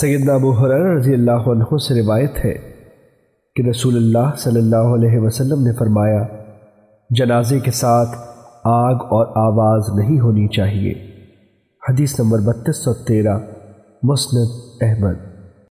سیدنا ابو حرر رضی اللہ عنہ سے روایت ہے کہ رسول اللہ صلی اللہ علیہ وسلم نے فرمایا، جنازے کے ساتھ آگ اور آواز نہیں ہونی چاہیے۔ حدیث نمبر بتیس سو تیرہ، مسند احمد۔